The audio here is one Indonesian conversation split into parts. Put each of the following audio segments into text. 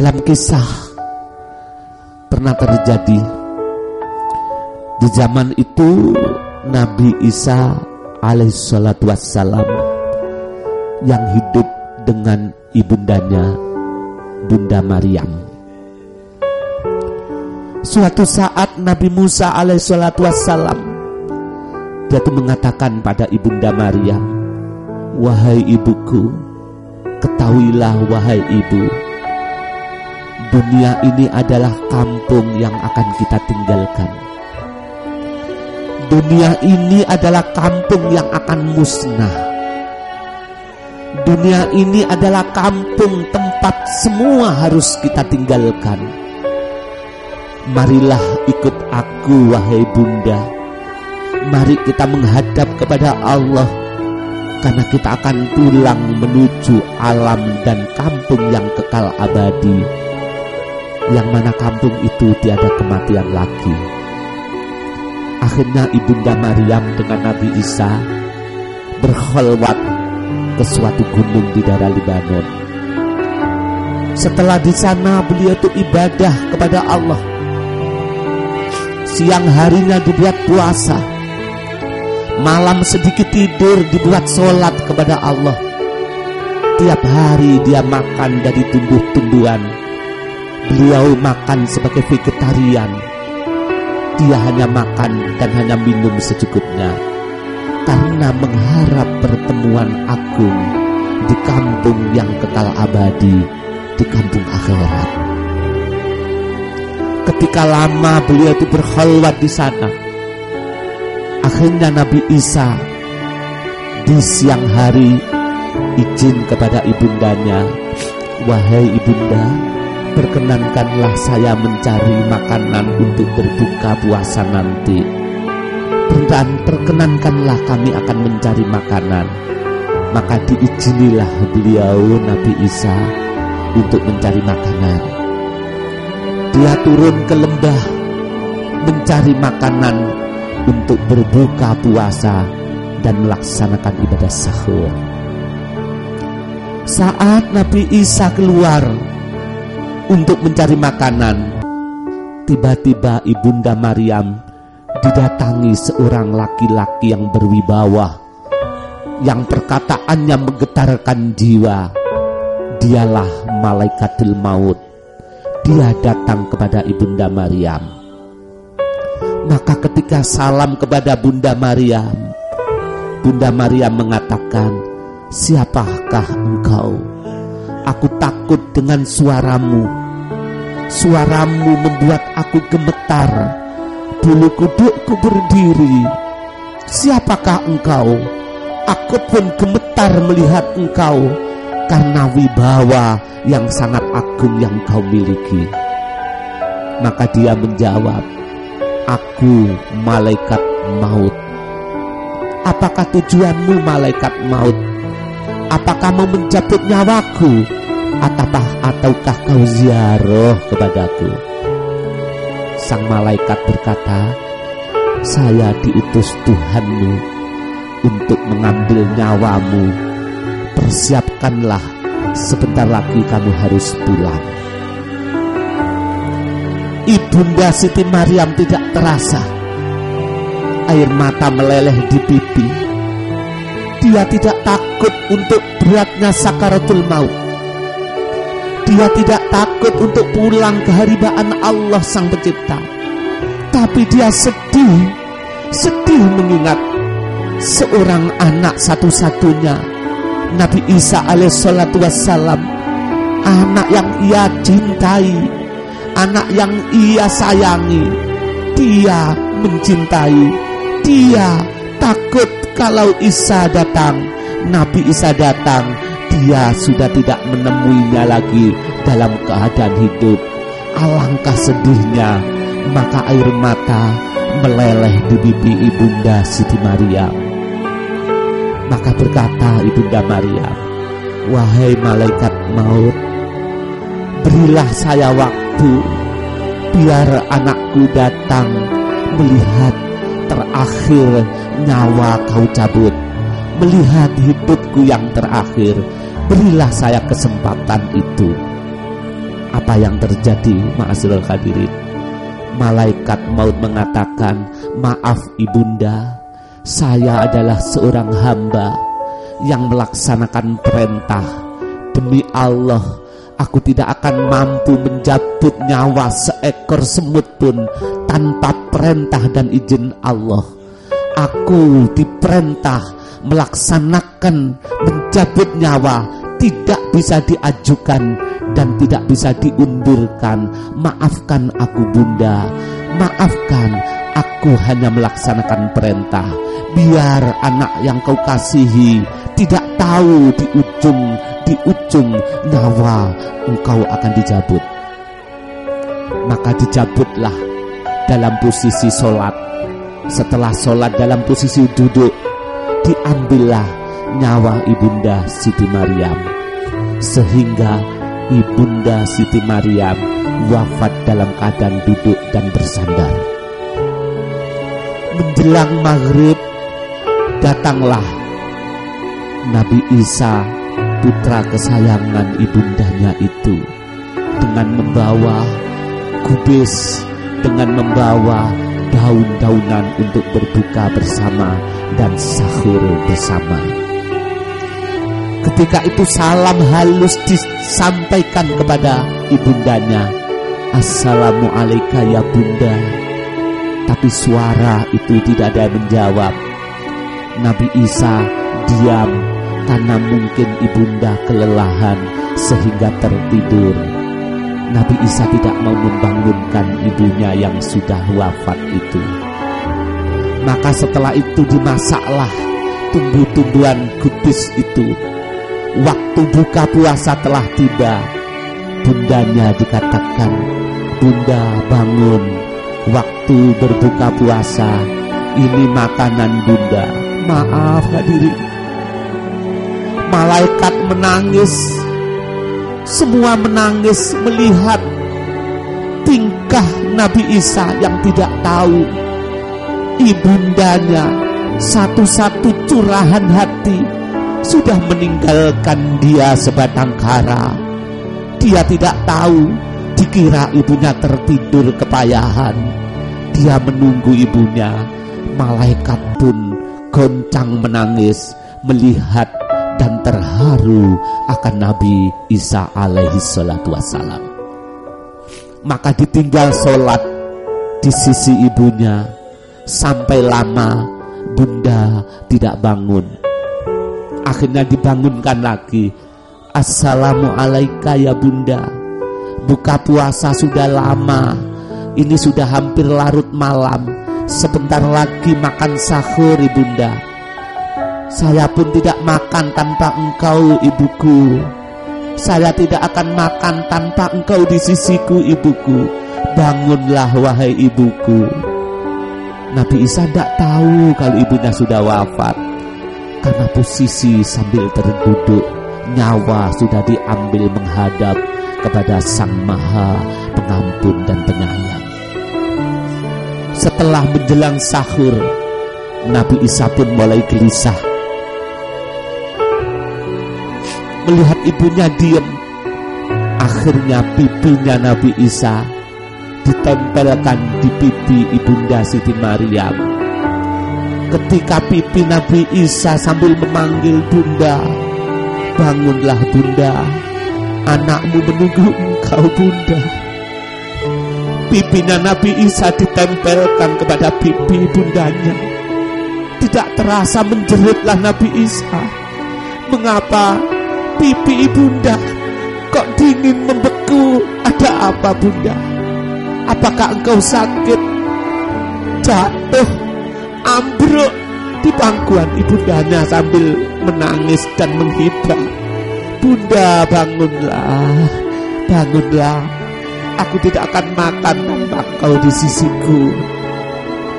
dalam kisah pernah terjadi di zaman itu Nabi Isa alaihissalatu wassalam yang hidup dengan ibundanya Bunda Maryam. Suatu saat Nabi Musa alaihissalatu wassalam dia tuh mengatakan pada ibunda Maryam, "Wahai ibuku, ketahuilah wahai ibu, dunia ini adalah kampung yang akan kita tinggalkan." Dunia ini adalah kampung yang akan musnah. Dunia ini adalah kampung tempat semua harus kita tinggalkan. Marilah ikut aku, wahai Bunda. Mari kita menghadap kepada Allah, karena kita akan pulang menuju alam dan kampung yang kekal abadi, yang mana kampung itu tiada kematian lagi. Akhirnya Ibunda Maryam dengan Nabi Isa berkholwat ke suatu gunung di daerah Libanon. Setelah di sana beliau itu ibadah kepada Allah. Siang harinya dibuat puasa. Malam sedikit tidur dibuat sholat kepada Allah. Tiap hari dia makan dari tumbuh-tumbuhan. Beliau makan sebagai vegetarian dia hanya makan dan hanya minum secukupnya karena mengharap pertemuan agung di kampung yang kekal abadi di kampung akhirat. Ketika lama beliau itu berkhalwat di sana, akhirnya Nabi Isa di siang hari izin kepada ibundanya, wahai ibunda, Perkenankanlah saya mencari makanan untuk berbuka puasa nanti. Dan perkenankanlah kami akan mencari makanan. Maka diizinilah beliau Nabi Isa untuk mencari makanan. Dia turun ke lembah mencari makanan untuk berbuka puasa dan melaksanakan ibadah sahur. Saat Nabi Isa keluar untuk mencari makanan. Tiba-tiba ibunda Maryam didatangi seorang laki-laki yang berwibawa, yang perkataannya menggetarkan jiwa. Dialah malaikatul maut. Dia datang kepada ibunda Maryam. Maka ketika salam kepada Bunda Maryam, Bunda Maryam mengatakan, "Siapakah engkau?" Aku takut dengan suaramu. Suaramu membuat aku gemetar. Bulu kudukku berdiri. Siapakah engkau? Aku pun gemetar melihat engkau karena wibawa yang sangat agung yang kau miliki. Maka dia menjawab, Aku malaikat maut. Apakah tujuanmu malaikat maut? Apakah mau mencabut nyawaku? Ataukah, ataukah kau ziarah kepadaku? Sang malaikat berkata, saya diutus Tuhanmu untuk mengambil nyawamu. Persiapkanlah, sebentar lagi kamu harus pulang. Ibunda Siti Maryam tidak terasa. Air mata meleleh di pipi dia tidak takut untuk beratnya sakaratul maut. Dia tidak takut untuk pulang ke haribaan Allah Sang Pencipta. Tapi dia sedih, sedih mengingat seorang anak satu-satunya Nabi Isa alaihissalatu wassalam. Anak yang ia cintai anak yang ia sayangi. Dia mencintai dia takut kalau Isa datang, Nabi Isa datang, dia sudah tidak menemuinya lagi dalam keadaan hidup. Alangkah sedihnya, maka air mata meleleh di pipi ibunda Siti Maryam. Maka berkata ibunda Maryam, Wahai malaikat maut, berilah saya waktu, biar anakku datang melihat terakhir nyawa kau cabut Melihat hidupku yang terakhir Berilah saya kesempatan itu. Apa yang terjadi ma'asirul hadirin? Malaikat maut mengatakan Maaf ibunda Saya adalah seorang hamba Yang melaksanakan perintah. Demi Allah Aku tidak akan mampu menjabut nyawa seekor semut pun Tanpa perintah dan izin Allah. Aku diperintah melaksanakan mencabut nyawa tidak bisa diajukan dan tidak bisa diundurkan. Maafkan aku bunda, maafkan aku hanya melaksanakan perintah. Biar anak yang kau kasihi tidak tahu di ujung di ujung nyawa engkau akan dijabut. Maka dijabutlah dalam posisi sholat. Setelah sholat dalam posisi duduk, diambillah nyawa ibunda Siti Maryam sehingga ibunda Siti Maryam wafat dalam keadaan duduk dan bersandar menjelang maghrib datanglah Nabi Isa putra kesayangan ibundanya itu dengan membawa kubis dengan membawa daun-daunan untuk berbuka bersama dan sahur bersama. Ketika itu salam halus disampaikan kepada ibundanya. Assalamualaikum ya bunda. Tapi suara itu tidak ada yang menjawab. Nabi Isa diam karena mungkin ibunda kelelahan sehingga tertidur. Nabi Isa tidak mau membangunkan ibunya yang sudah wafat itu. Maka setelah itu dimasaklah tumbuh-tumbuhan kudus itu. Waktu buka puasa telah tiba. Bundanya dikatakan, Bunda bangun, waktu berbuka puasa, ini makanan bunda. Maaf hadirin. Malaikat menangis semua menangis melihat tingkah Nabi Isa yang tidak tahu ibundanya satu-satu curahan hati sudah meninggalkan dia sebatang kara. Dia tidak tahu, dikira ibunya tertidur kepayahan. Dia menunggu ibunya, malaikat pun goncang menangis melihat dan terharu akan Nabi Isa alaihi salatu wassalam. Maka ditinggal sholat di sisi ibunya sampai lama bunda tidak bangun. Akhirnya dibangunkan lagi. Assalamualaikum ya bunda. Buka puasa sudah lama. Ini sudah hampir larut malam. Sebentar lagi makan sahur ibunda saya pun tidak makan tanpa engkau ibuku Saya tidak akan makan tanpa engkau di sisiku ibuku Bangunlah wahai ibuku Nabi Isa tidak tahu kalau ibunya sudah wafat Karena posisi sambil terduduk Nyawa sudah diambil menghadap kepada Sang Maha Pengampun dan Penyayang Setelah menjelang sahur Nabi Isa pun mulai gelisah melihat ibunya diem. Akhirnya pipinya Nabi Isa ditempelkan di pipi ibunda Siti Maryam. Ketika pipi Nabi Isa sambil memanggil bunda, bangunlah bunda, anakmu menunggu engkau bunda. Pipinya Nabi Isa ditempelkan kepada pipi bundanya. Tidak terasa menjeritlah Nabi Isa. Mengapa pipi bunda kok dingin membeku ada apa bunda apakah engkau sakit jatuh ambruk di pangkuan ibundanya sambil menangis dan menghibah bunda bangunlah. Bangunlah. Aku tidak akan makan tanpa kau di sisiku.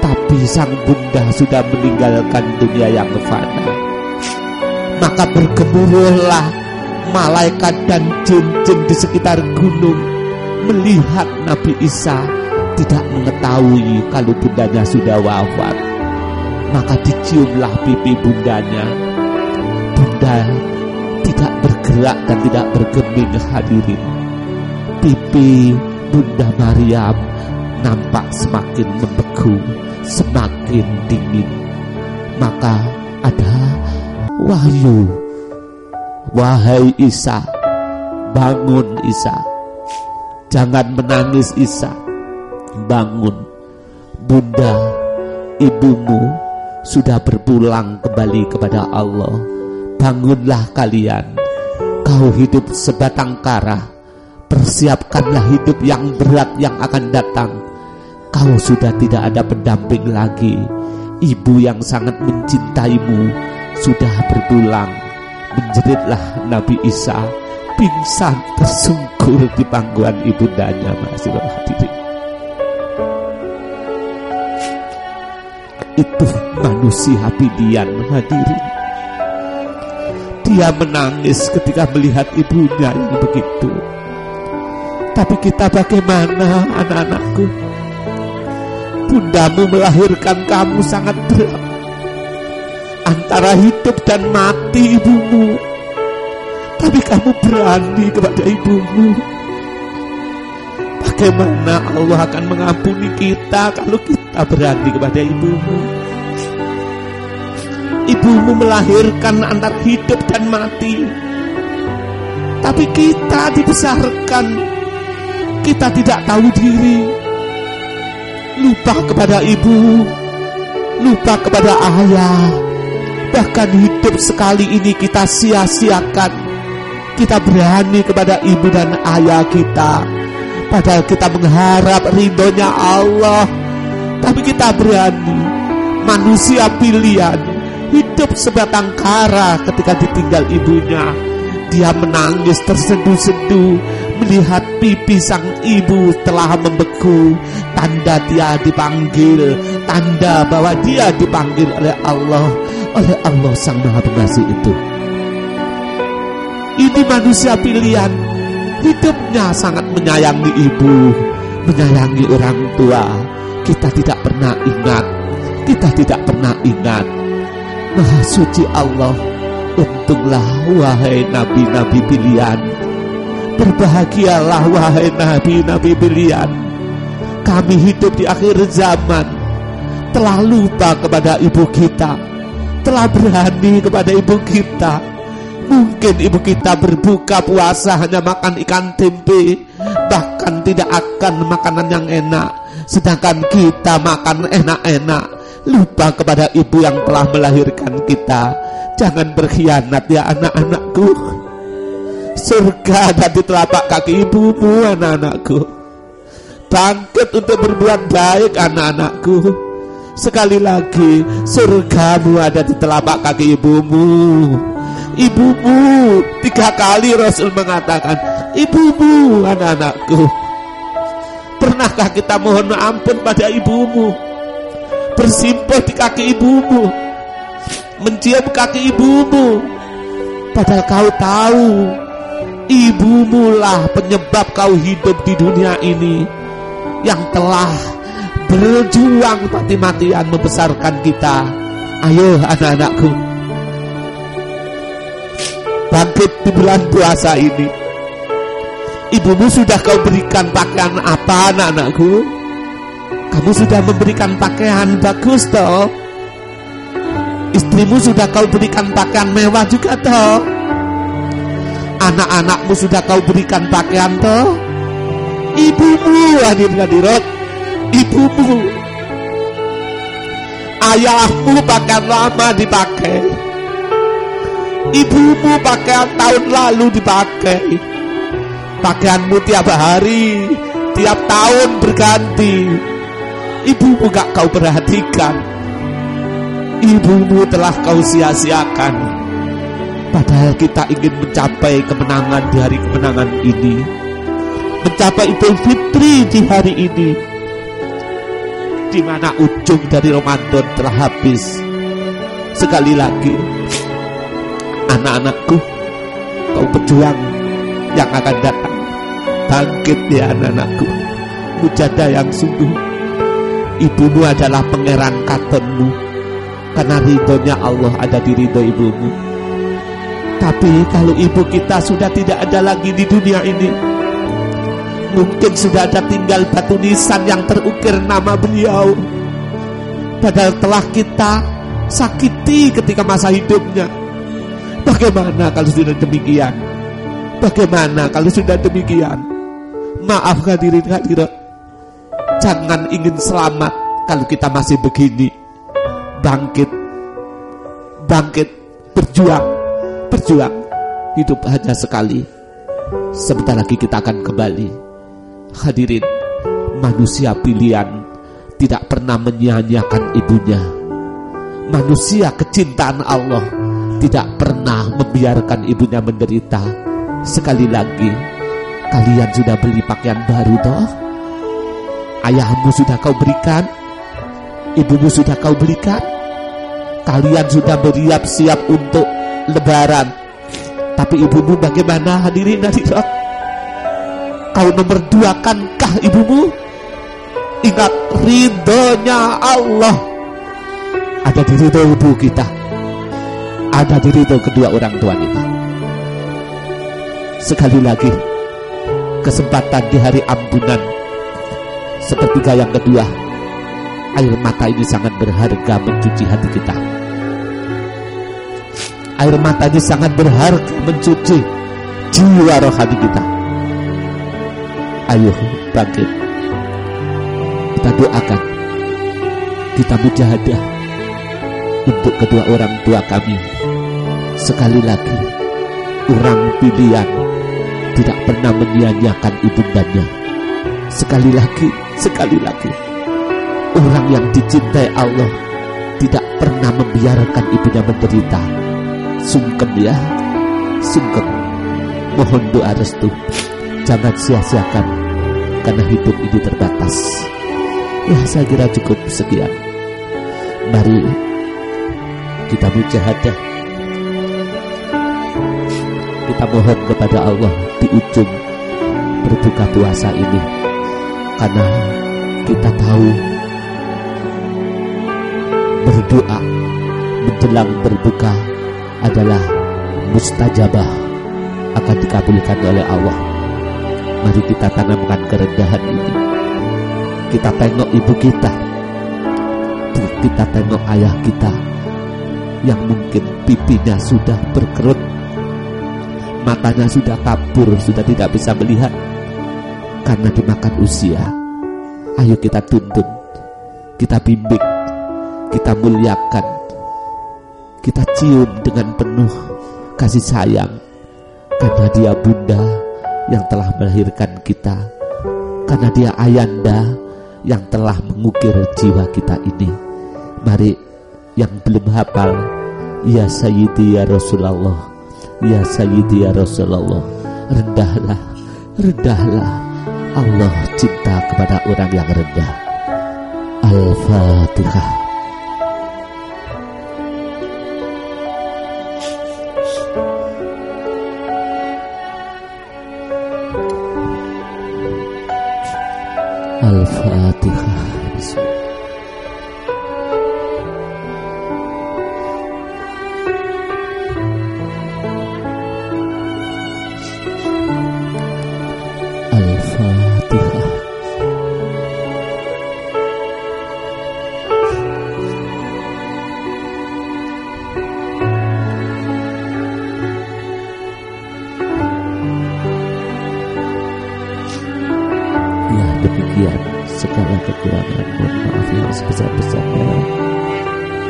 Tapi sang bunda sudah meninggalkan dunia yang fana. Maka bergemuruhlah malaikat dan jin-jin di sekitar gunung. Melihat Nabi Isa tidak mengetahui kalau bundanya sudah wafat. Maka diciumlah pipi bundanya. Bunda tidak bergerak dan tidak bergeming hadirin. pipi Bunda Maryam nampak semakin membeku, semakin dingin. Maka ada wahyu. Wahai Isa, bangun Isa. Jangan menangis Isa. Bangun. Bunda, ibumu sudah berpulang kembali kepada Allah. Bangunlah kalian. Kau hidup sebatang kara Persiapkanlah hidup yang berat yang akan datang. Kau sudah tidak ada pendamping lagi. Ibu yang sangat mencintaimu sudah berpulang. Menjeritlah Nabi Isa pingsan tersungkur di pangkuan ibundanya hadirin. Manusia pilihan hadirin. Dia menangis ketika melihat ibunya yang begitu tapi kita bagaimana anak-anakku? Bundamu melahirkan kamu sangat berat. Antara hidup dan mati ibumu. Tapi kamu berani kepada ibumu. Bagaimana Allah akan mengampuni kita kalau kita berani kepada ibumu? Ibumu melahirkan antara hidup dan mati. Tapi kita dibesarkan. Kita tidak tahu diri, lupa kepada ibu, lupa kepada ayah, bahkan hidup sekali ini kita sia-siakan. Kita berani kepada ibu dan ayah kita, padahal kita mengharap ridhonya Allah, tapi kita berani. Manusia pilihan hidup sebatang kara ketika ditinggal ibunya. Dia menangis terseduh-seduh melihat pipi sang ibu telah membeku. Tanda dia dipanggil tanda bahwa dia dipanggil oleh Allah oleh Allah sang maha pengasih itu. Ini manusia pilihan. Hidupnya sangat menyayangi ibu menyayangi orang tua. Kita tidak pernah ingat kita tidak pernah ingat Maha suci Allah Untunglah wahai nabi-nabi pilihan. Berbahagialah wahai nabi-nabi pilihan. Kami hidup di akhir zaman. Telah lupa kepada ibu kita. Telah berani kepada ibu kita. Mungkin ibu kita berbuka puasa hanya makan ikan tempe. Bahkan tidak akan makanan yang enak. Sedangkan kita makan enak-enak Lupa kepada ibu yang telah melahirkan kita. Jangan berkhianat ya anak-anakku. Surga ada di telapak kaki ibumu anak-anakku. Bangkit untuk berbuat baik anak-anakku. Sekali lagi surgamu ada di telapak kaki ibumu. Ibumu Tiga kali Rasul mengatakan Ibumu anak-anakku Pernahkah kita mohon ampun pada ibumu Bersimpuh di kaki ibumu Mencium kaki ibumu Padahal kau tahu Ibumu lah penyebab kau hidup di dunia ini yang telah berjuang mati-matian membesarkan kita. Ayo anak-anakku, bangkit di bulan puasa ini. Ibumu sudah kau berikan pakaian apa anak-anakku? Kamu sudah memberikan pakaian bagus toh? Istrimu sudah kau berikan pakaian mewah juga toh? Anak-anakmu sudah kau berikan pakaian toh? Ibumu hadir hadirat. Ibumu. Ayahmu pakaian lama dipakai. Ibumu pakaian tahun lalu dipakai. Pakaianmu tiap hari, tiap tahun berganti. Ibumu gak kau perhatikan. Ibumu telah kau sia-siakan Padahal kita ingin mencapai kemenangan di hari kemenangan ini. Mencapai Idul Fitri di hari ini. Di mana ujung dari Ramadan telah habis. Sekali lagi, anak-anakku, kau pejuang yang akan datang. Bangkit ya anak-anakku. Mujadah yang sungguh. Ibumu adalah pangeran katonmu. Karena ridhonya Allah ada di ridho ibumu tapi kalau ibu kita sudah tidak ada lagi di dunia ini, Mungkin sudah ada tinggal batu nisan yang terukir nama beliau. Padahal telah kita sakiti ketika masa hidupnya. Bagaimana kalau sudah demikian? Bagaimana kalau sudah demikian? Maaf hadirin hadirat. Jangan ingin selamat kalau kita masih begini. Bangkit. Bangkit. Berjuang. Berjuang. Hidup hanya sekali. Sebentar lagi kita akan kembali. Hadirin, manusia pilihan tidak pernah menyia-nyiakan ibunya. Manusia kecintaan Allah tidak pernah membiarkan ibunya menderita. Sekali lagi, kalian sudah beli pakaian baru toh? Ayahmu sudah kau berikan? Ibumu sudah kau belikan? Kalian sudah beriap siap untuk lebaran. Tapi ibumu bagaimana hadirin hadirat? Kau nomor dua kankah ibumu? Ingat ridhonya Allah Ada di ridho ibu kita Ada di ridho kedua orang tua kita Sekali lagi Kesempatan di hari ampunan Sepertiga yang kedua. Air mata ini sangat berharga mencuci hati kita. Air mata ini sangat berharga mencuci jiwa rohani kita. Ayo bangkit. Kita doakan. Kita mujahadah untuk kedua orang tua kami. Sekali lagi orang pilihan tidak pernah menyia-nyiakan ibundanya sekali lagi sekali lagi. Orang yang dicintai Allah tidak pernah membiarkan ibunya menderita. Sungkem ya sungkem. Mohon doa restu. Jangan sia-siakan karena hidup ini terbatas. Ya saya kira cukup sekian. Mari kita mujahadah Kita mohon kepada Allah di ujung berbuka puasa ini Karena kita tahu Berdoa menjelang berbuka adalah mustajabah akan dikabulkan oleh Allah. Mari kita tanamkan kerendahan ini. Kita tengok ibu kita. Kita tengok ayah kita yang mungkin pipinya sudah berkerut matanya sudah kabur sudah tidak bisa melihat karena dimakan usia ayo kita tuntun kita bimbing kita muliakan kita cium dengan penuh kasih sayang karena dia bunda yang telah melahirkan kita karena dia ayanda yang telah mengukir jiwa kita ini. Mari yang belum hafal, Ya Sayyidi Ya Rasulullah, Ya Sayyidi Ya Rasulullah, rendahlah, rendahlah. Allah cinta kepada orang yang rendah. Al-Fatihah. Al-Fatihah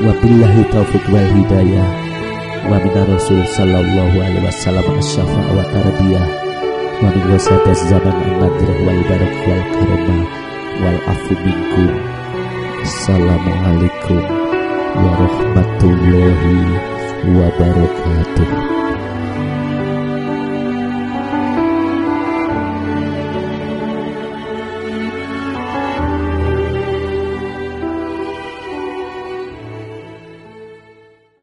Wabillahi taufiq wal hidayah. Wa minar rasul sallallahu alaihi wasallam Asyafa wa tarbiyah. Wa min wasatas zaman al-nadrah wal barak wal karma Wal afu minkum. Assalamualaikum warahmatullahi wabarakatuh